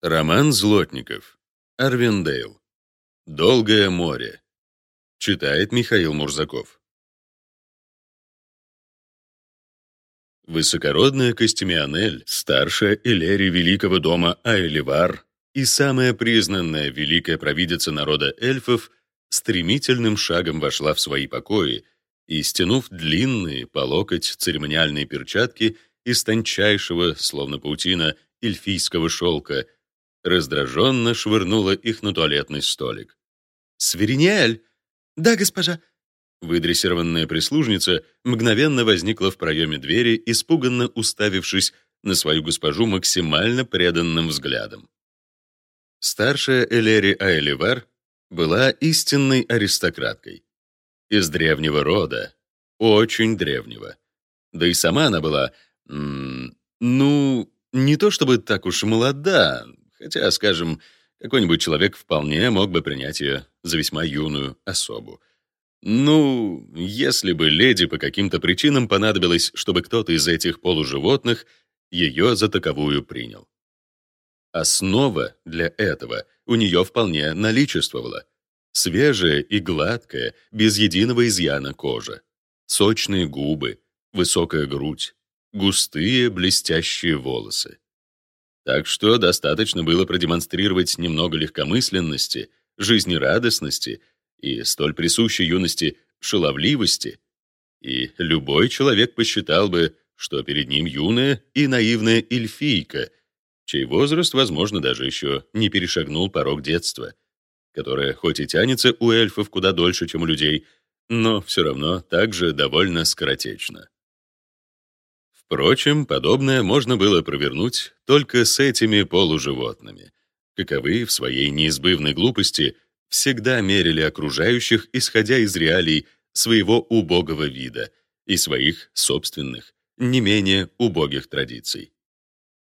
Роман Злотников. Арвиндейл. Долгое море. Читает Михаил Мурзаков. Высокородная Костемионель, старшая Элери Великого дома Айливар и самая признанная великая провидица народа эльфов, стремительным шагом вошла в свои покои и, стянув длинные по локоть церемониальные перчатки из тончайшего, словно паутина, эльфийского шелка, раздраженно швырнула их на туалетный столик. «Свиринель!» «Да, госпожа!» Выдрессированная прислужница мгновенно возникла в проеме двери, испуганно уставившись на свою госпожу максимально преданным взглядом. Старшая Элери Айливар была истинной аристократкой. Из древнего рода, очень древнего. Да и сама она была, ну, не то чтобы так уж молода, хотя, скажем, какой-нибудь человек вполне мог бы принять ее за весьма юную особу. Ну, если бы леди по каким-то причинам понадобилось, чтобы кто-то из этих полуживотных ее за таковую принял. Основа для этого у нее вполне наличествовала. Свежая и гладкая, без единого изъяна кожа, сочные губы, высокая грудь, густые блестящие волосы. Так что достаточно было продемонстрировать немного легкомысленности, жизнерадостности и столь присущей юности шаловливости, и любой человек посчитал бы, что перед ним юная и наивная эльфийка, чей возраст, возможно, даже еще не перешагнул порог детства, которое хоть и тянется у эльфов куда дольше, чем у людей, но все равно также довольно скоротечно. Впрочем, подобное можно было провернуть только с этими полуживотными, каковы в своей неизбывной глупости всегда мерили окружающих, исходя из реалий своего убогого вида и своих собственных, не менее убогих традиций.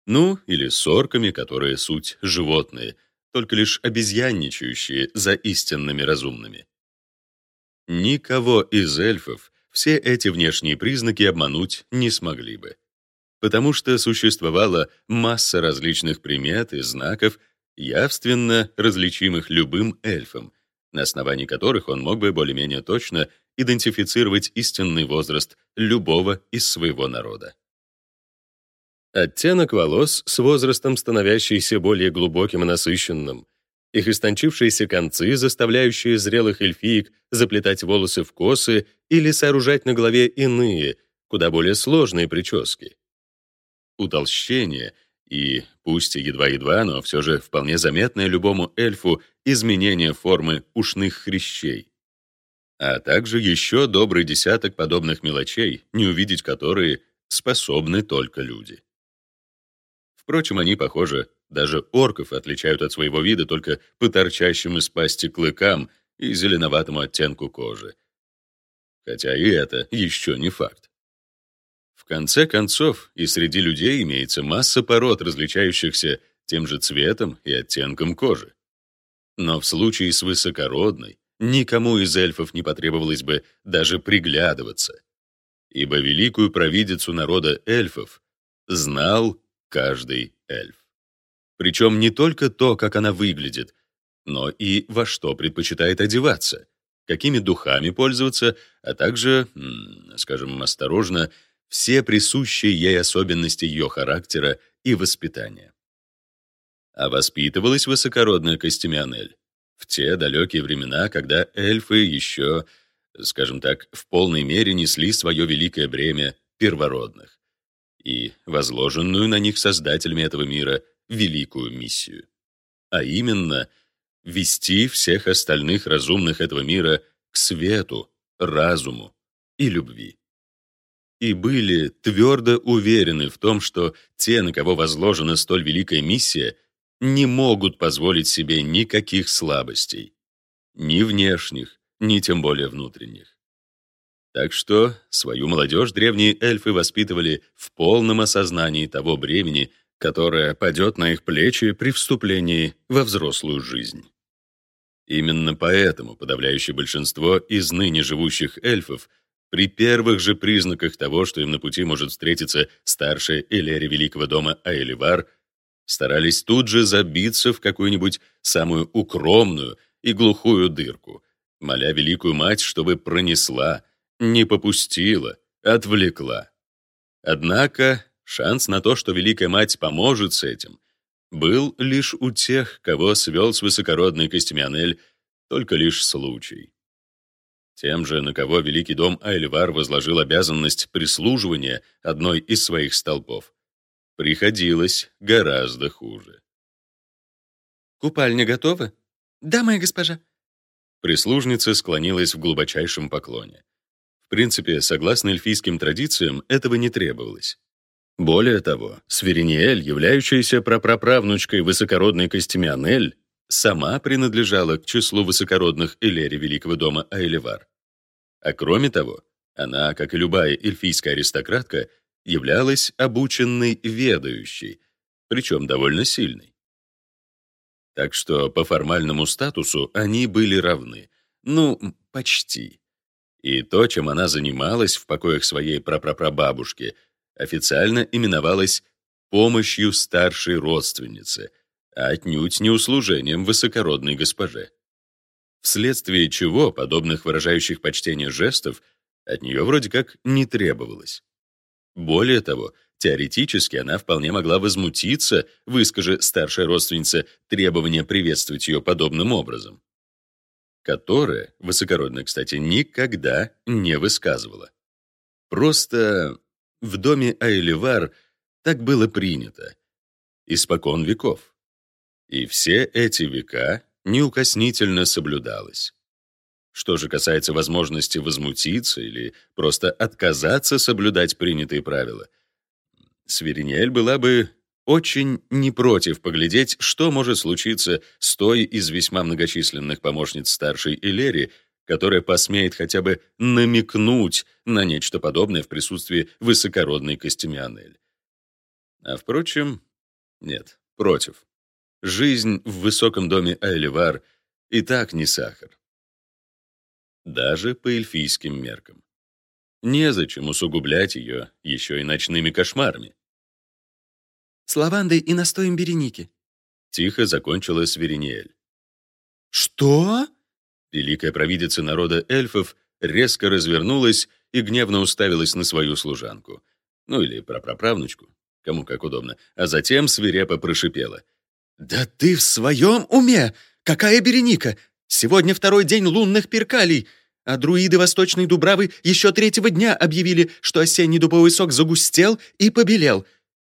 Ну, или с орками, которые суть животные, только лишь обезьянничающие за истинными разумными. Никого из эльфов все эти внешние признаки обмануть не смогли бы. Потому что существовала масса различных примет и знаков, явственно различимых любым эльфом, на основании которых он мог бы более-менее точно идентифицировать истинный возраст любого из своего народа. Оттенок волос с возрастом становящийся более глубоким и насыщенным, их истончившиеся концы, заставляющие зрелых эльфиек заплетать волосы в косы или сооружать на голове иные, куда более сложные прически. Утолщение и, пусть и едва-едва, но все же вполне заметное любому эльфу изменение формы ушных хрящей. А также еще добрый десяток подобных мелочей, не увидеть которые способны только люди. Впрочем, они, похоже, даже орков отличают от своего вида только по торчащим из пасти клыкам и зеленоватому оттенку кожи. Хотя и это еще не факт. В конце концов, и среди людей имеется масса пород, различающихся тем же цветом и оттенком кожи. Но в случае с высокородной никому из эльфов не потребовалось бы даже приглядываться, ибо великую провидицу народа эльфов знал каждый эльф. Причем не только то, как она выглядит, но и во что предпочитает одеваться, какими духами пользоваться, а также, скажем осторожно, все присущие ей особенности ее характера и воспитания. А воспитывалась высокородная Костемионель в те далекие времена, когда эльфы еще, скажем так, в полной мере несли свое великое бремя первородных и возложенную на них создателями этого мира великую миссию. А именно, вести всех остальных разумных этого мира к свету, разуму и любви. И были твердо уверены в том, что те, на кого возложена столь великая миссия, не могут позволить себе никаких слабостей, ни внешних, ни тем более внутренних. Так что свою молодежь древние эльфы воспитывали в полном осознании того бремени, которое падет на их плечи при вступлении во взрослую жизнь. Именно поэтому подавляющее большинство из ныне живущих эльфов при первых же признаках того, что им на пути может встретиться старшая Элери Великого дома Аэливар, старались тут же забиться в какую-нибудь самую укромную и глухую дырку, моля Великую Мать, чтобы пронесла, не попустила, отвлекла. Однако шанс на то, что Великая Мать поможет с этим, был лишь у тех, кого свел с высокородной Костемионель только лишь случай. Тем же, на кого Великий дом Айльвар возложил обязанность прислуживания одной из своих столпов, приходилось гораздо хуже. «Купальня готова?» «Да, моя госпожа». Прислужница склонилась в глубочайшем поклоне. В принципе, согласно эльфийским традициям, этого не требовалось. Более того, Свериниэль, являющаяся прапраправнучкой высокородной Костемианель, сама принадлежала к числу высокородных Элери Великого дома Айлевар. А кроме того, она, как и любая эльфийская аристократка, являлась обученной ведающей, причем довольно сильной. Так что по формальному статусу они были равны. Ну, почти. И то, чем она занималась в покоях своей прапрапрабабушки, официально именовалось помощью старшей родственницы, а отнюдь не услужением высокородной госпоже. Вследствие чего подобных выражающих почтение жестов от нее вроде как не требовалось. Более того, теоретически она вполне могла возмутиться, выскажи старшая родственница требование приветствовать ее подобным образом, которое, высокородная, кстати, никогда не высказывала. Просто в доме Айливар так было принято, испокон веков. И все эти века неукоснительно соблюдалось. Что же касается возможности возмутиться или просто отказаться соблюдать принятые правила, Свиринель была бы очень не против поглядеть, что может случиться с той из весьма многочисленных помощниц старшей Элери, которая посмеет хотя бы намекнуть на нечто подобное в присутствии высокородной Костемианель. А впрочем, нет, против. Жизнь в высоком доме Айливар и так не сахар даже по эльфийским меркам. Незачем усугублять ее еще и ночными кошмарами. «С лавандой и настоем береники», — тихо закончила Свериниэль. «Что?» Великая провидица народа эльфов резко развернулась и гневно уставилась на свою служанку. Ну или прапраправнучку, кому как удобно, а затем свирепо прошипела. «Да ты в своем уме? Какая Береника? Сегодня второй день лунных перкалий, а друиды Восточной Дубравы еще третьего дня объявили, что осенний дубовый сок загустел и побелел.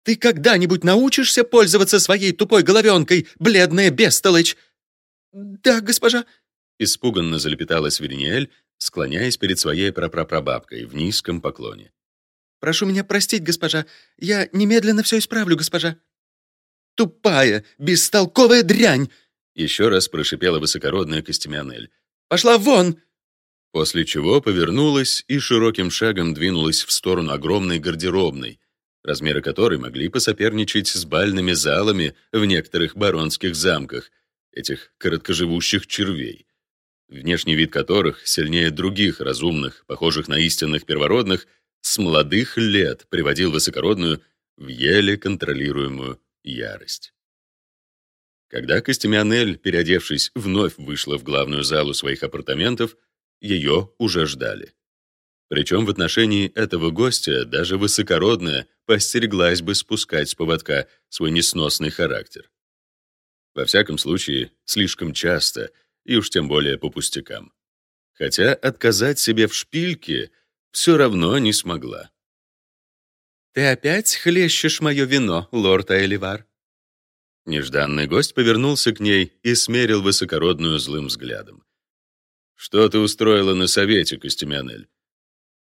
Ты когда-нибудь научишься пользоваться своей тупой головенкой, бледная бестолочь?» «Да, госпожа», — испуганно залепетала Свирниэль, склоняясь перед своей прапрапрабабкой в низком поклоне. «Прошу меня простить, госпожа. Я немедленно все исправлю, госпожа». «Тупая, бестолковая дрянь!» Еще раз прошипела высокородная Костемянель. «Пошла вон!» После чего повернулась и широким шагом двинулась в сторону огромной гардеробной, размеры которой могли посоперничать с бальными залами в некоторых баронских замках, этих короткоживущих червей, внешний вид которых сильнее других разумных, похожих на истинных первородных, с молодых лет приводил высокородную в еле контролируемую ярость. Когда Костемионель, переодевшись, вновь вышла в главную залу своих апартаментов, ее уже ждали. Причем в отношении этого гостя даже высокородная постереглась бы спускать с поводка свой несносный характер. Во всяком случае, слишком часто, и уж тем более по пустякам. Хотя отказать себе в шпильке все равно не смогла. «Ты опять хлещешь мое вино, лорд Айливар?» Нежданный гость повернулся к ней и смерил высокородную злым взглядом. «Что ты устроила на совете, Костемянель?»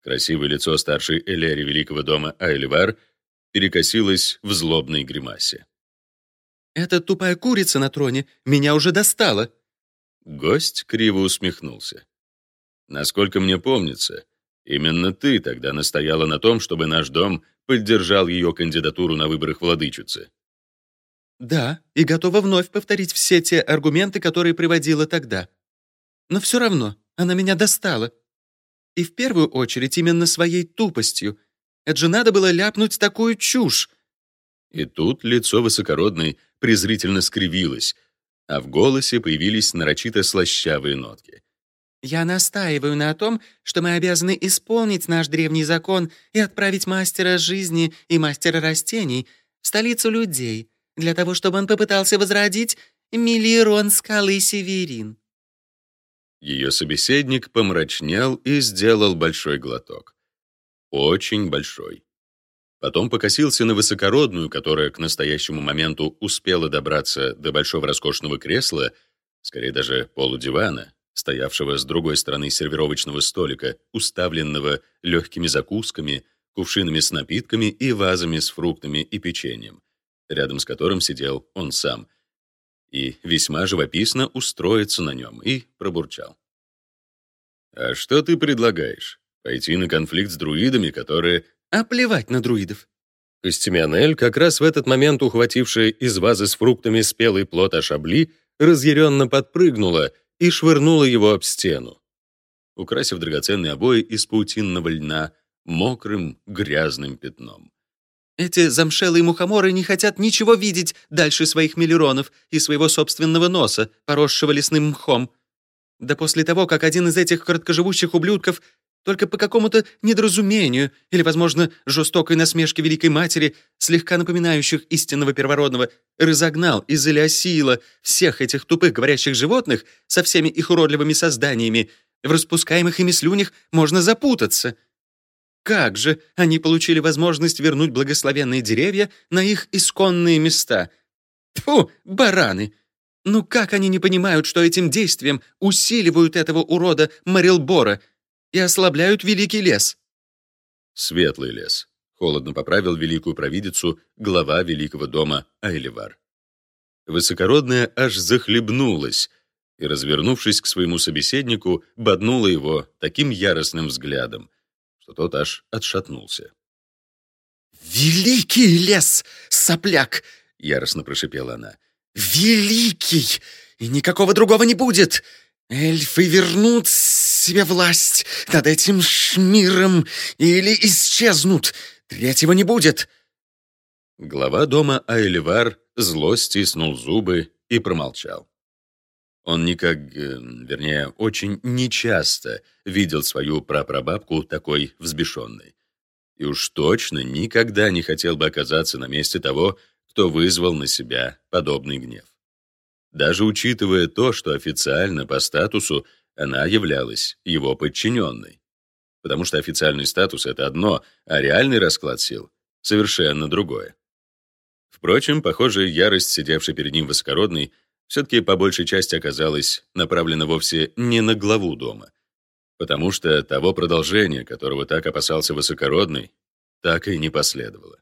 Красивое лицо старшей Элери Великого дома Айливар перекосилось в злобной гримасе. «Эта тупая курица на троне меня уже достала!» Гость криво усмехнулся. «Насколько мне помнится, именно ты тогда настояла на том, чтобы наш дом поддержал ее кандидатуру на выборах владычицы. Да, и готова вновь повторить все те аргументы, которые приводила тогда. Но все равно она меня достала. И в первую очередь именно своей тупостью. Это же надо было ляпнуть такую чушь. И тут лицо высокородной презрительно скривилось, а в голосе появились нарочито слащавые нотки. «Я настаиваю на том, что мы обязаны исполнить наш древний закон и отправить мастера жизни и мастера растений в столицу людей, для того, чтобы он попытался возродить Миллирон скалы Северин». Ее собеседник помрачнел и сделал большой глоток. Очень большой. Потом покосился на высокородную, которая к настоящему моменту успела добраться до большого роскошного кресла, скорее даже полудивана, стоявшего с другой стороны сервировочного столика, уставленного легкими закусками, кувшинами с напитками и вазами с фруктами и печеньем, рядом с которым сидел он сам, и весьма живописно устроиться на нем, и пробурчал. «А что ты предлагаешь? Пойти на конфликт с друидами, которые а плевать на друидов. Костемионель, как раз в этот момент ухватившая из вазы с фруктами спелый плод ашабли, разъяренно подпрыгнула и швырнула его об стену, украсив драгоценные обои из паутинного льна мокрым грязным пятном. Эти замшелые мухоморы не хотят ничего видеть дальше своих миллеронов и своего собственного носа, поросшего лесным мхом. Да после того, как один из этих короткоживущих ублюдков только по какому-то недоразумению или, возможно, жестокой насмешке Великой Матери, слегка напоминающих истинного первородного, разогнал из Элиасила всех этих тупых говорящих животных со всеми их уродливыми созданиями. В распускаемых ими слюнях можно запутаться. Как же они получили возможность вернуть благословенные деревья на их исконные места? Тьфу, бараны! Ну как они не понимают, что этим действием усиливают этого урода Марилбора — и ослабляют великий лес». «Светлый лес», — холодно поправил великую провидицу глава великого дома Айливар. Высокородная аж захлебнулась и, развернувшись к своему собеседнику, боднула его таким яростным взглядом, что тот аж отшатнулся. «Великий лес, сопляк!» — яростно прошипела она. «Великий! И никакого другого не будет! Эльфы вернут себе власть над этим шмиром или исчезнут. Третьего не будет. Глава дома Айливар зло стиснул зубы и промолчал. Он никак, э, вернее, очень нечасто видел свою прапрабабку такой взбешенной. И уж точно никогда не хотел бы оказаться на месте того, кто вызвал на себя подобный гнев даже учитывая то, что официально по статусу она являлась его подчиненной. Потому что официальный статус — это одно, а реальный расклад сил — совершенно другое. Впрочем, похоже, ярость, сидевшей перед ним высокородной, все-таки по большей части оказалась направлена вовсе не на главу дома, потому что того продолжения, которого так опасался высокородный, так и не последовало.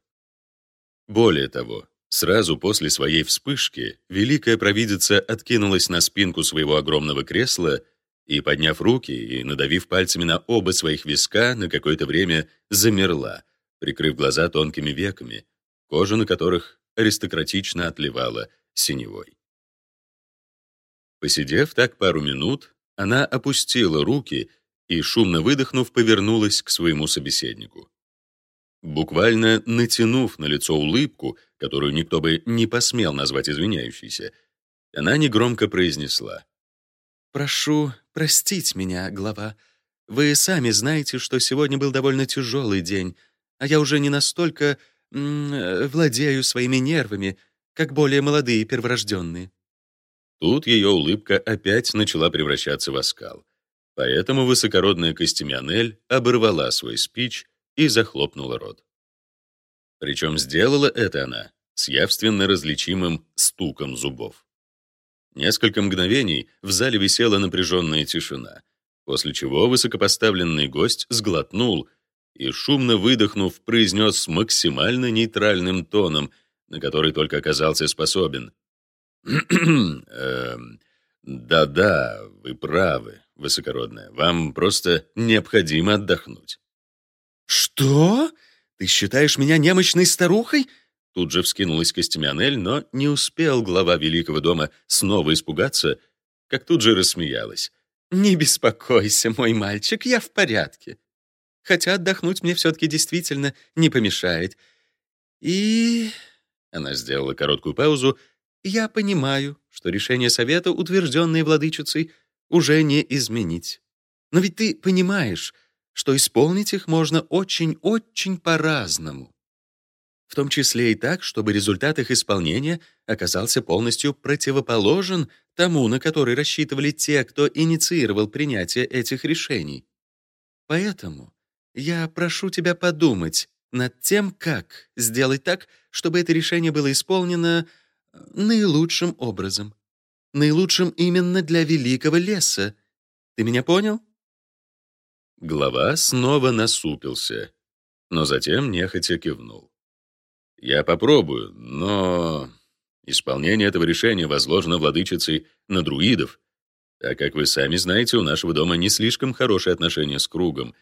Более того, Сразу после своей вспышки великая провидица откинулась на спинку своего огромного кресла и, подняв руки и надавив пальцами на оба своих виска, на какое-то время замерла, прикрыв глаза тонкими веками, кожа на которых аристократично отливала синевой. Посидев так пару минут, она опустила руки и, шумно выдохнув, повернулась к своему собеседнику. Буквально натянув на лицо улыбку, которую никто бы не посмел назвать извиняющейся, она негромко произнесла. «Прошу простить меня, глава. Вы сами знаете, что сегодня был довольно тяжелый день, а я уже не настолько м владею своими нервами, как более молодые перворожденные». Тут ее улыбка опять начала превращаться в оскал. Поэтому высокородная Костемионель оборвала свой спич и захлопнула рот. Причем сделала это она с явственно различимым стуком зубов. Несколько мгновений в зале висела напряженная тишина, после чего высокопоставленный гость сглотнул и, шумно выдохнув, произнес с максимально нейтральным тоном, на который только оказался способен. «Эм, «Да-да, вы правы, высокородная. Вам просто необходимо отдохнуть». «Что? Ты считаешь меня немощной старухой?» Тут же вскинулась Костемионель, но не успел глава Великого дома снова испугаться, как тут же рассмеялась. «Не беспокойся, мой мальчик, я в порядке. Хотя отдохнуть мне все-таки действительно не помешает. И...» Она сделала короткую паузу. «Я понимаю, что решение совета, утвержденное владычицей, уже не изменить. Но ведь ты понимаешь, что исполнить их можно очень-очень по-разному. В том числе и так, чтобы результат их исполнения оказался полностью противоположен тому, на который рассчитывали те, кто инициировал принятие этих решений. Поэтому я прошу тебя подумать над тем, как сделать так, чтобы это решение было исполнено э, наилучшим образом. Наилучшим именно для великого леса. Ты меня понял? Глава снова насупился, но затем нехотя кивнул. «Я попробую, но исполнение этого решения возложено владычицей на друидов, так как вы сами знаете, у нашего дома не слишком хорошие отношения с кругом,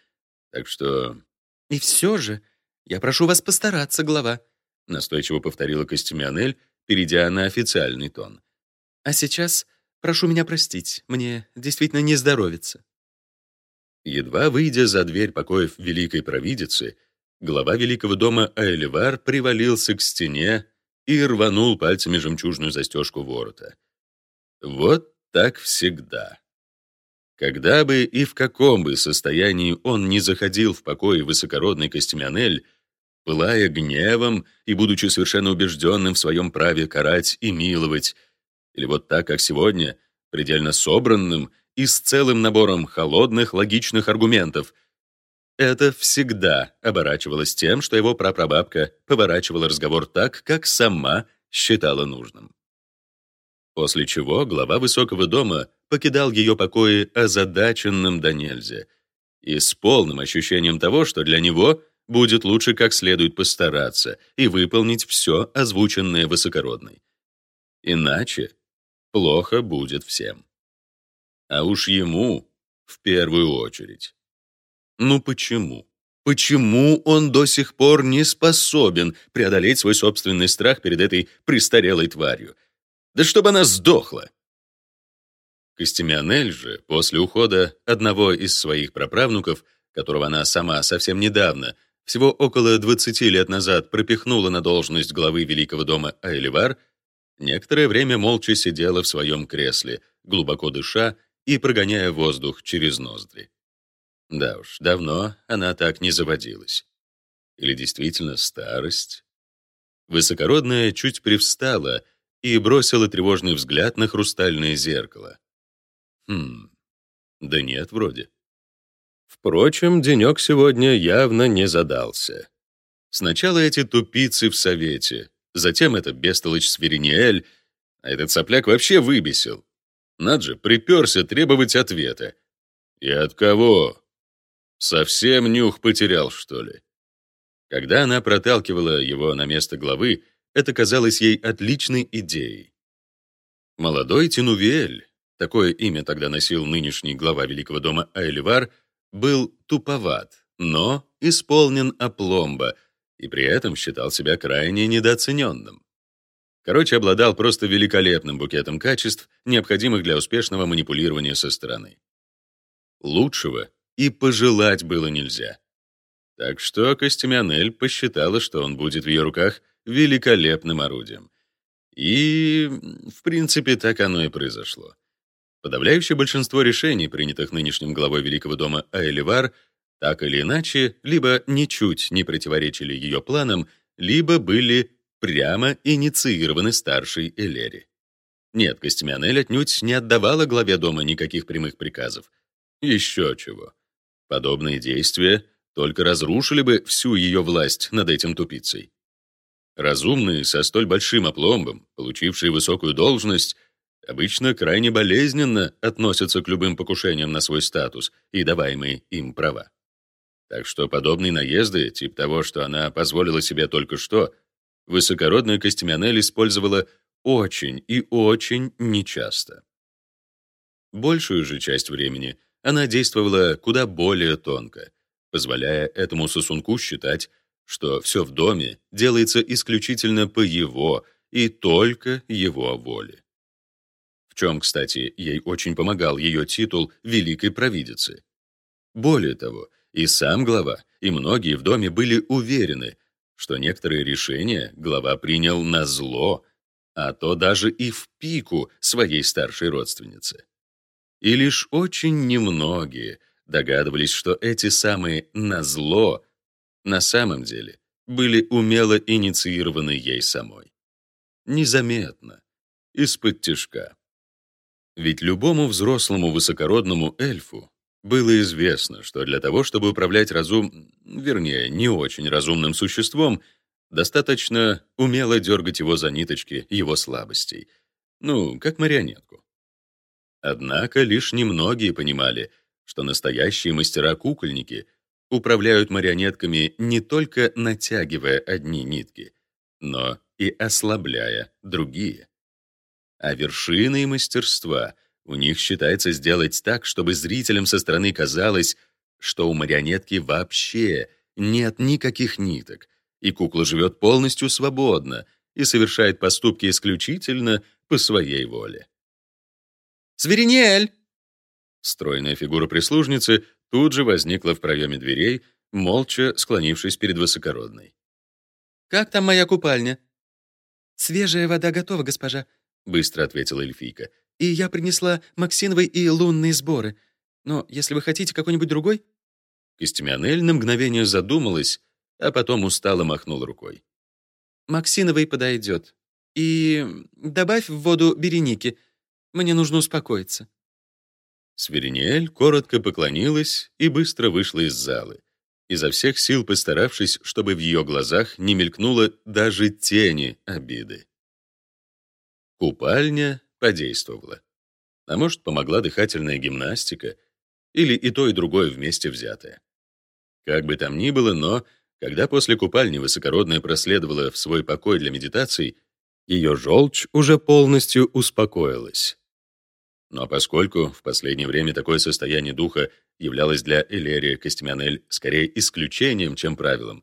так что...» «И все же я прошу вас постараться, глава», — настойчиво повторила Костемионель, перейдя на официальный тон. «А сейчас прошу меня простить, мне действительно не здоровится». Едва выйдя за дверь покоев великой провидицы, глава великого дома Аэливар привалился к стене и рванул пальцами жемчужную застежку ворота. Вот так всегда. Когда бы и в каком бы состоянии он не заходил в покой высокородный Костемионель, пылая гневом и будучи совершенно убежденным в своем праве карать и миловать, или вот так, как сегодня, предельно собранным и с целым набором холодных логичных аргументов. Это всегда оборачивалось тем, что его прапрабабка поворачивала разговор так, как сама считала нужным. После чего глава высокого дома покидал ее покои озадаченным до нельзя и с полным ощущением того, что для него будет лучше как следует постараться и выполнить все озвученное высокородной. Иначе плохо будет всем а уж ему в первую очередь. Ну почему? Почему он до сих пор не способен преодолеть свой собственный страх перед этой престарелой тварью? Да чтобы она сдохла! Костемионель же, после ухода одного из своих праправнуков, которого она сама совсем недавно, всего около 20 лет назад, пропихнула на должность главы Великого дома Айливар, некоторое время молча сидела в своем кресле, глубоко дыша и прогоняя воздух через ноздри. Да уж, давно она так не заводилась. Или действительно старость? Высокородная чуть привстала и бросила тревожный взгляд на хрустальное зеркало. Хм, да нет, вроде. Впрочем, денек сегодня явно не задался. Сначала эти тупицы в совете, затем это бестолочь Свериниэль, а этот сопляк вообще выбесил. Над же приперся требовать ответа. И от кого? Совсем нюх потерял, что ли? Когда она проталкивала его на место главы, это казалось ей отличной идеей. Молодой Тинувель, такое имя тогда носил нынешний глава Великого дома Айливар, был туповат, но исполнен опломба и при этом считал себя крайне недооцененным. Короче, обладал просто великолепным букетом качеств, необходимых для успешного манипулирования со стороны. Лучшего и пожелать было нельзя. Так что Костемионель посчитала, что он будет в ее руках великолепным орудием. И, в принципе, так оно и произошло. Подавляющее большинство решений, принятых нынешним главой Великого дома Айливар, так или иначе, либо ничуть не противоречили ее планам, либо были прямо инициированы старшей Элери. Нет, Костемионель отнюдь не отдавала главе дома никаких прямых приказов. Еще чего. Подобные действия только разрушили бы всю ее власть над этим тупицей. Разумные со столь большим опломбом, получившие высокую должность, обычно крайне болезненно относятся к любым покушениям на свой статус и даваемые им права. Так что подобные наезды, типа того, что она позволила себе только что, высокородная Костемионель использовала очень и очень нечасто. Большую же часть времени она действовала куда более тонко, позволяя этому сосунку считать, что все в доме делается исключительно по его и только его воле. В чем, кстати, ей очень помогал ее титул великой провидицы. Более того, и сам глава, и многие в доме были уверены, что некоторые решения глава принял на зло, а то даже и в пику своей старшей родственнице. И лишь очень немногие догадывались, что эти самые «на зло» на самом деле были умело инициированы ей самой. Незаметно, из-под тяжка. Ведь любому взрослому высокородному эльфу было известно, что для того, чтобы управлять разум, вернее, не очень разумным существом, достаточно умело дергать его за ниточки его слабостей. Ну, как марионетку. Однако лишь немногие понимали, что настоящие мастера-кукольники управляют марионетками не только натягивая одни нитки, но и ослабляя другие. А вершиной мастерства у них считается сделать так, чтобы зрителям со стороны казалось, что у марионетки вообще нет никаких ниток, и кукла живет полностью свободно и совершает поступки исключительно по своей воле. «Зверинель!» Стройная фигура прислужницы тут же возникла в проеме дверей, молча склонившись перед высокородной. «Как там моя купальня?» «Свежая вода готова, госпожа», — быстро ответила эльфийка. «И я принесла Максиновой и лунные сборы. Но если вы хотите какой-нибудь другой...» Костемионель на мгновение задумалась, а потом устало махнул рукой. «Максиновой подойдет. И добавь в воду береники. Мне нужно успокоиться». Свериниэль коротко поклонилась и быстро вышла из залы, изо всех сил постаравшись, чтобы в ее глазах не мелькнуло даже тени обиды. Купальня подействовала. А может, помогла дыхательная гимнастика или и то, и другое вместе взятое. Как бы там ни было, но когда после купальни высокородная проследовала в свой покой для медитаций, ее желчь уже полностью успокоилась. Но поскольку в последнее время такое состояние духа являлось для Элерия Костемянель скорее исключением, чем правилом,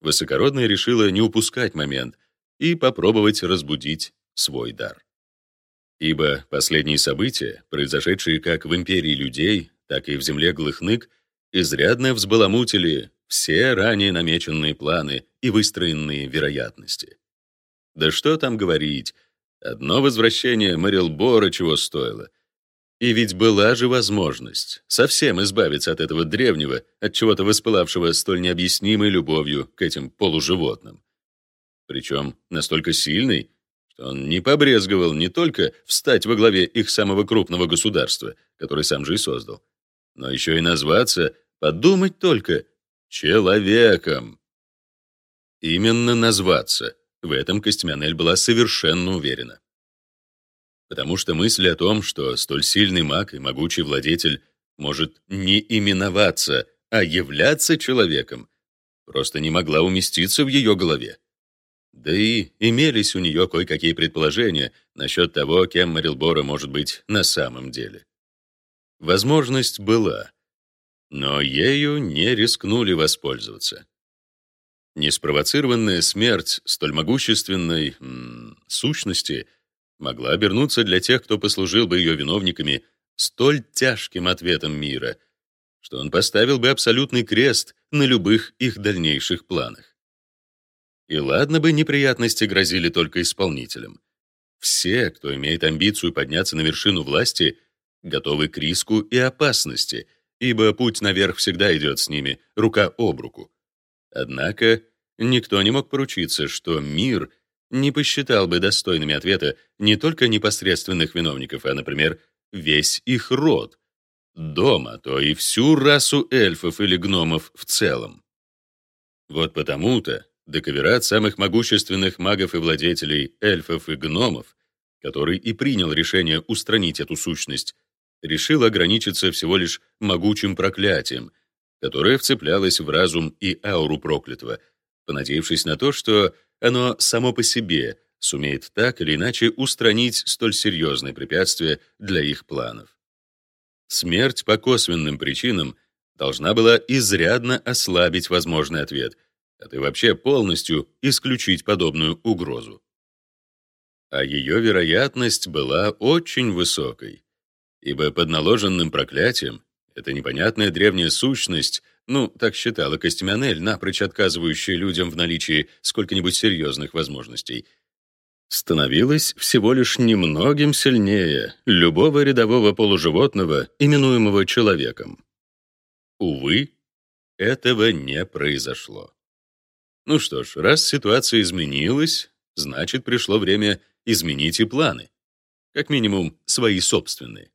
высокородная решила не упускать момент и попробовать разбудить свой дар. Ибо последние события, произошедшие как в империи людей, так и в земле Глыхнык, изрядно взбаламутили все ранее намеченные планы и выстроенные вероятности. Да что там говорить, одно возвращение Мэрилбора чего стоило. И ведь была же возможность совсем избавиться от этого древнего, от чего-то воспылавшего столь необъяснимой любовью к этим полуживотным. Причем настолько сильной, что он не побрезговал не только встать во главе их самого крупного государства, который сам же и создал, но еще и назваться, подумать только, человеком. Именно назваться. В этом Костемянель была совершенно уверена. Потому что мысль о том, что столь сильный маг и могучий владетель может не именоваться, а являться человеком, просто не могла уместиться в ее голове. Да и имелись у нее кое-какие предположения насчет того, кем Марилбора может быть на самом деле. Возможность была, но ею не рискнули воспользоваться. Неспровоцированная смерть столь могущественной м, сущности могла обернуться для тех, кто послужил бы ее виновниками, столь тяжким ответом мира, что он поставил бы абсолютный крест на любых их дальнейших планах. И ладно бы неприятности грозили только исполнителям. Все, кто имеет амбицию подняться на вершину власти — готовы к риску и опасности, ибо путь наверх всегда идет с ними, рука об руку. Однако никто не мог поручиться, что мир не посчитал бы достойными ответа не только непосредственных виновников, а, например, весь их род, дома, то и всю расу эльфов или гномов в целом. Вот потому-то Дековерат самых могущественных магов и владетелей эльфов и гномов, который и принял решение устранить эту сущность, решил ограничиться всего лишь могучим проклятием, которое вцеплялось в разум и ауру проклятого, понадеявшись на то, что оно само по себе сумеет так или иначе устранить столь серьезные препятствия для их планов. Смерть по косвенным причинам должна была изрядно ослабить возможный ответ, а и вообще полностью исключить подобную угрозу. А ее вероятность была очень высокой ибо под наложенным проклятием эта непонятная древняя сущность Ну, так считала Костемянель, напрочь отказывающая людям в наличии сколько-нибудь серьезных возможностей. Становилась всего лишь немногим сильнее любого рядового полуживотного, именуемого человеком. Увы, этого не произошло. Ну что ж, раз ситуация изменилась, значит, пришло время изменить и планы. Как минимум, свои собственные.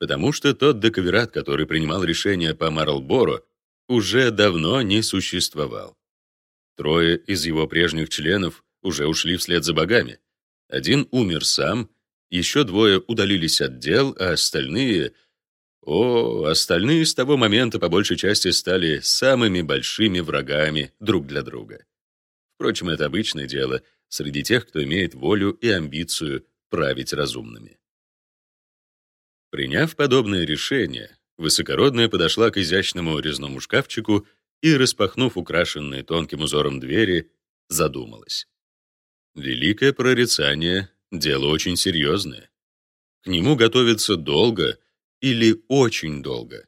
Потому что тот декаверат, который принимал решения по Марлборо, уже давно не существовал. Трое из его прежних членов уже ушли вслед за богами. Один умер сам, еще двое удалились от дел, а остальные... О, остальные с того момента по большей части стали самыми большими врагами друг для друга. Впрочем, это обычное дело среди тех, кто имеет волю и амбицию править разумными. Приняв подобное решение, высокородная подошла к изящному резному шкафчику и, распахнув украшенные тонким узором двери, задумалась. Великое прорицание — дело очень серьезное. К нему готовится долго или очень долго.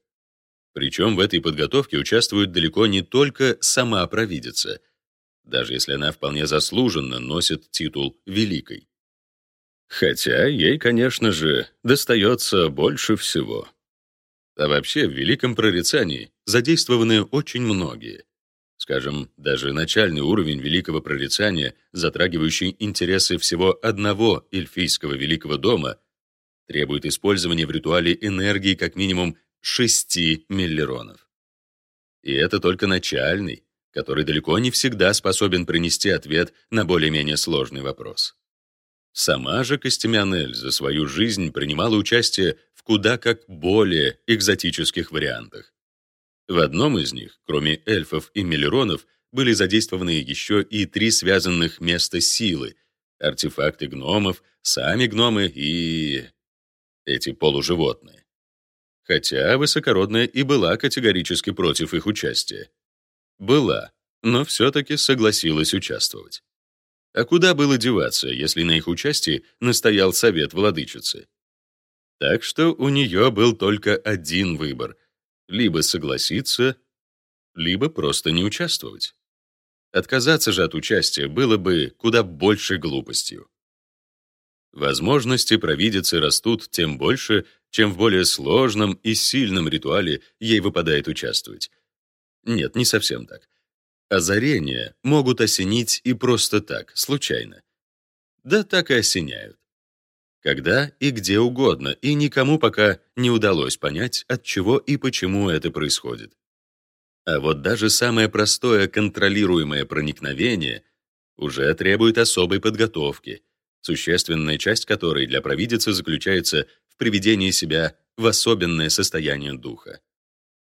Причем в этой подготовке участвует далеко не только сама провидица, даже если она вполне заслуженно носит титул «великой». Хотя ей, конечно же, достается больше всего. А вообще, в великом прорицании задействованы очень многие. Скажем, даже начальный уровень великого прорицания, затрагивающий интересы всего одного эльфийского великого дома, требует использования в ритуале энергии как минимум 6 миллеронов. И это только начальный, который далеко не всегда способен принести ответ на более-менее сложный вопрос. Сама же Костемянель за свою жизнь принимала участие в куда как более экзотических вариантах. В одном из них, кроме эльфов и миллеронов, были задействованы еще и три связанных места силы, артефакты гномов, сами гномы и... эти полуживотные. Хотя высокородная и была категорически против их участия. Была, но все-таки согласилась участвовать. А куда было деваться, если на их участии настоял совет владычицы? Так что у нее был только один выбор — либо согласиться, либо просто не участвовать. Отказаться же от участия было бы куда большей глупостью. Возможности провидицы растут тем больше, чем в более сложном и сильном ритуале ей выпадает участвовать. Нет, не совсем так. Озарения могут осенить и просто так, случайно. Да так и осеняют. Когда и где угодно, и никому пока не удалось понять, от чего и почему это происходит. А вот даже самое простое контролируемое проникновение уже требует особой подготовки, существенная часть которой для провидицы заключается в приведении себя в особенное состояние духа.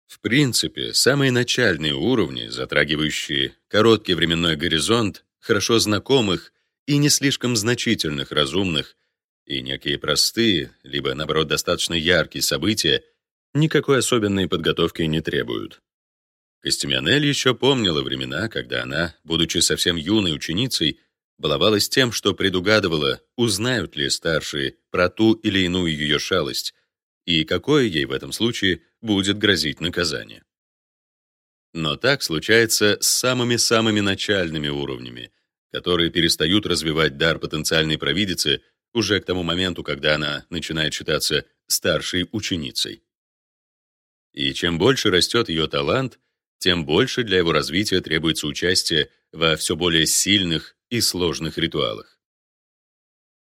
В принципе, самые начальные уровни, затрагивающие короткий временной горизонт, хорошо знакомых и не слишком значительных разумных, и некие простые, либо, наоборот, достаточно яркие события, никакой особенной подготовки не требуют. Костемионель еще помнила времена, когда она, будучи совсем юной ученицей, баловалась тем, что предугадывала, узнают ли старшие про ту или иную ее шалость, и какое ей в этом случае будет грозить наказание. Но так случается с самыми-самыми начальными уровнями, которые перестают развивать дар потенциальной провидицы уже к тому моменту, когда она начинает считаться старшей ученицей. И чем больше растет ее талант, тем больше для его развития требуется участие во все более сильных и сложных ритуалах.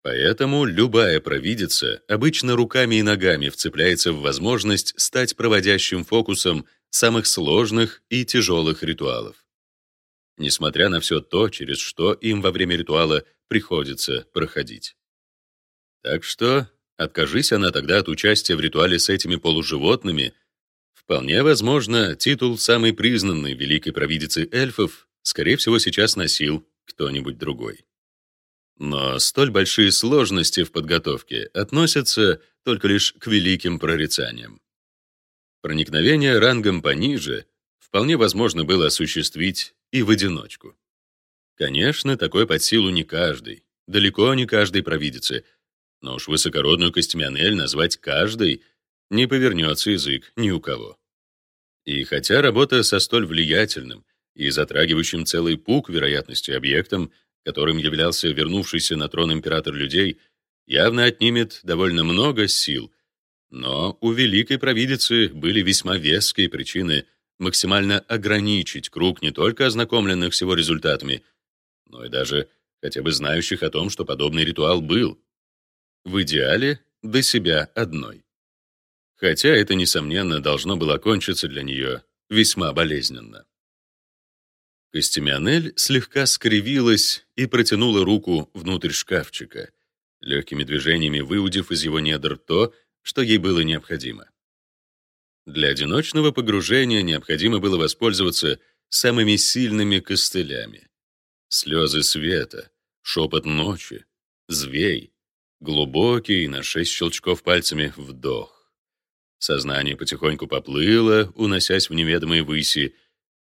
Поэтому любая провидица обычно руками и ногами вцепляется в возможность стать проводящим фокусом самых сложных и тяжелых ритуалов. Несмотря на все то, через что им во время ритуала приходится проходить. Так что, откажись она тогда от участия в ритуале с этими полуживотными, вполне возможно, титул самой признанной великой провидицы эльфов, скорее всего, сейчас носил кто-нибудь другой. Но столь большие сложности в подготовке относятся только лишь к великим прорицаниям. Проникновение рангом пониже вполне возможно было осуществить и в одиночку. Конечно, такое под силу не каждый, далеко не каждой провидице, но уж высокородную Костемионель назвать каждой не повернется язык ни у кого. И хотя работа со столь влиятельным и затрагивающим целый пук вероятности объектом, которым являлся вернувшийся на трон император людей, явно отнимет довольно много сил, но у великой провидицы были весьма веские причины максимально ограничить круг не только ознакомленных с его результатами, но и даже хотя бы знающих о том, что подобный ритуал был. В идеале до себя одной. Хотя это, несомненно, должно было кончиться для нее весьма болезненно. Костемионель слегка скривилась и протянула руку внутрь шкафчика, легкими движениями выудив из его недр то, что ей было необходимо. Для одиночного погружения необходимо было воспользоваться самыми сильными костылями. Слезы света, шепот ночи, звей, глубокий на шесть щелчков пальцами вдох. Сознание потихоньку поплыло, уносясь в неведомые выси,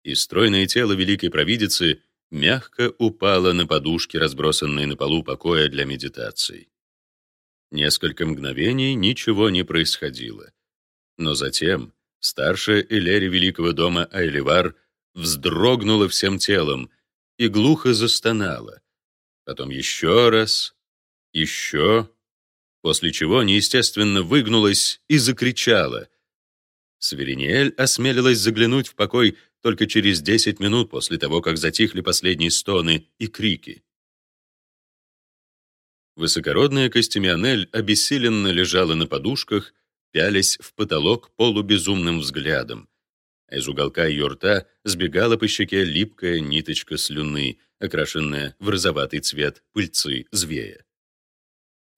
и стройное тело великой провидицы мягко упало на подушки, разбросанные на полу покоя для медитаций. Несколько мгновений ничего не происходило. Но затем старшая Элери Великого дома Айливар вздрогнула всем телом и глухо застонала. Потом еще раз, еще, после чего неестественно выгнулась и закричала. Свериниэль осмелилась заглянуть в покой только через 10 минут после того, как затихли последние стоны и крики. Высокородная Костемионель обессиленно лежала на подушках, пялясь в потолок полубезумным взглядом. Из уголка ее рта сбегала по щеке липкая ниточка слюны, окрашенная в розоватый цвет пыльцы звея.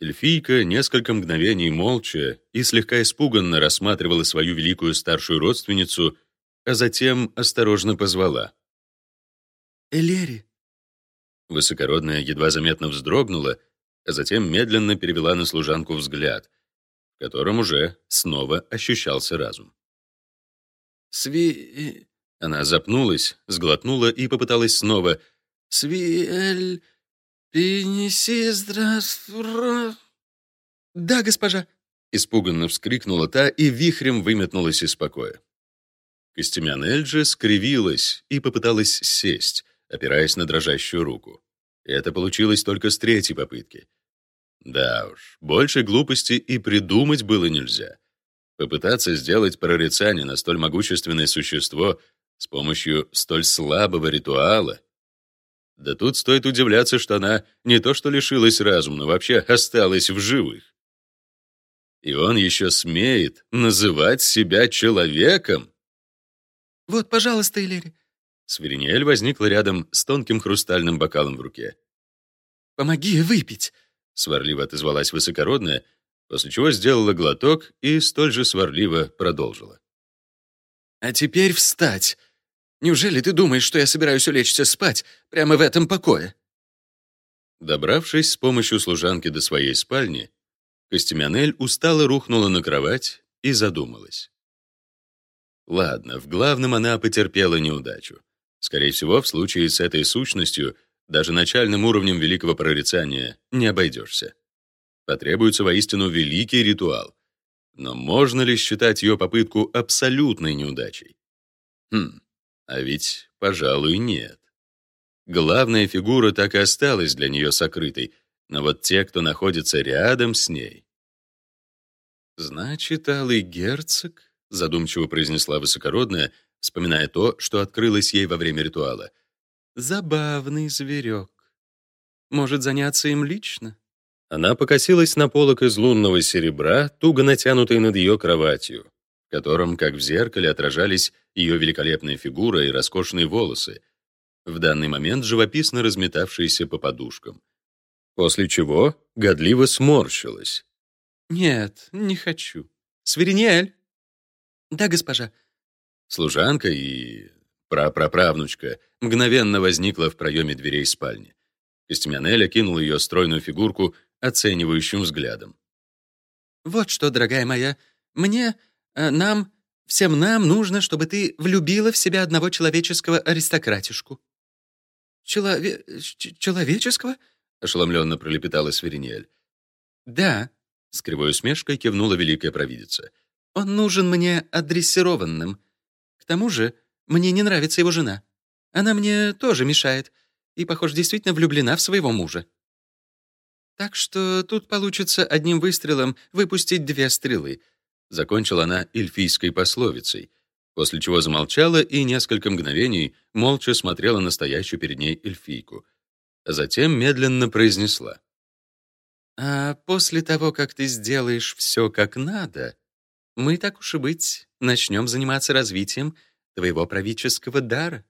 Эльфийка несколько мгновений молча и слегка испуганно рассматривала свою великую старшую родственницу, а затем осторожно позвала. «Элери!» Высокородная едва заметно вздрогнула, а затем медленно перевела на служанку взгляд, в котором уже снова ощущался разум. «Сви...» Она запнулась, сглотнула и попыталась снова. «Свиэль... Принеси здравствуй...» «Да, госпожа!» Испуганно вскрикнула та и вихрем выметнулась из покоя. Костемян Эльджи скривилась и попыталась сесть, опираясь на дрожащую руку. Это получилось только с третьей попытки. Да уж, больше глупости и придумать было нельзя. Попытаться сделать прорицание на столь могущественное существо с помощью столь слабого ритуала. Да тут стоит удивляться, что она не то что лишилась разума, но вообще осталась в живых. И он еще смеет называть себя человеком. «Вот, пожалуйста, Элери, Свиринель возникла рядом с тонким хрустальным бокалом в руке. «Помоги выпить!» — сварливо отозвалась высокородная, после чего сделала глоток и столь же сварливо продолжила. «А теперь встать! Неужели ты думаешь, что я собираюсь улечься спать прямо в этом покое?» Добравшись с помощью служанки до своей спальни, Костемянель устало рухнула на кровать и задумалась. Ладно, в главном она потерпела неудачу. Скорее всего, в случае с этой сущностью даже начальным уровнем великого прорицания не обойдешься. Потребуется воистину великий ритуал. Но можно ли считать ее попытку абсолютной неудачей? Хм, а ведь, пожалуй, нет. Главная фигура так и осталась для нее сокрытой, но вот те, кто находится рядом с ней... «Значит, Алый Герцог?» — задумчиво произнесла высокородная, вспоминая то, что открылось ей во время ритуала. «Забавный зверек. Может заняться им лично?» Она покосилась на полок из лунного серебра, туго натянутый над ее кроватью, в котором, как в зеркале, отражались ее великолепная фигура и роскошные волосы, в данный момент живописно разметавшиеся по подушкам. После чего годливо сморщилась. «Нет, не хочу. Свиринель!» «Да, госпожа», Служанка и прапраправнучка мгновенно возникла в проеме дверей спальни. Костемянель окинул ее стройную фигурку оценивающим взглядом. «Вот что, дорогая моя, мне, э, нам, всем нам нужно, чтобы ты влюбила в себя одного человеческого аристократишку». «Челове... человеческого?» — ошеломленно пролепетала Сверинель. «Да», — с кривой усмешкой кивнула великая провидица. «Он нужен мне адресированным тому же, мне не нравится его жена. Она мне тоже мешает и, похоже, действительно влюблена в своего мужа. Так что тут получится одним выстрелом выпустить две стрелы. Закончила она эльфийской пословицей, после чего замолчала и несколько мгновений молча смотрела на стоящую перед ней эльфийку. А затем медленно произнесла. «А после того, как ты сделаешь все как надо, мы, так уж и быть, начнем заниматься развитием твоего правительского дара».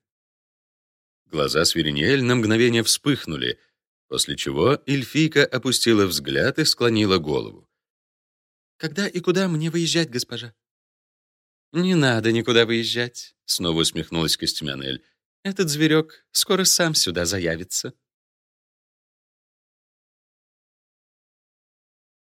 Глаза Свиринель на мгновение вспыхнули, после чего эльфийка опустила взгляд и склонила голову. «Когда и куда мне выезжать, госпожа?» «Не надо никуда выезжать», — снова усмехнулась Костемянель. «Этот зверек скоро сам сюда заявится».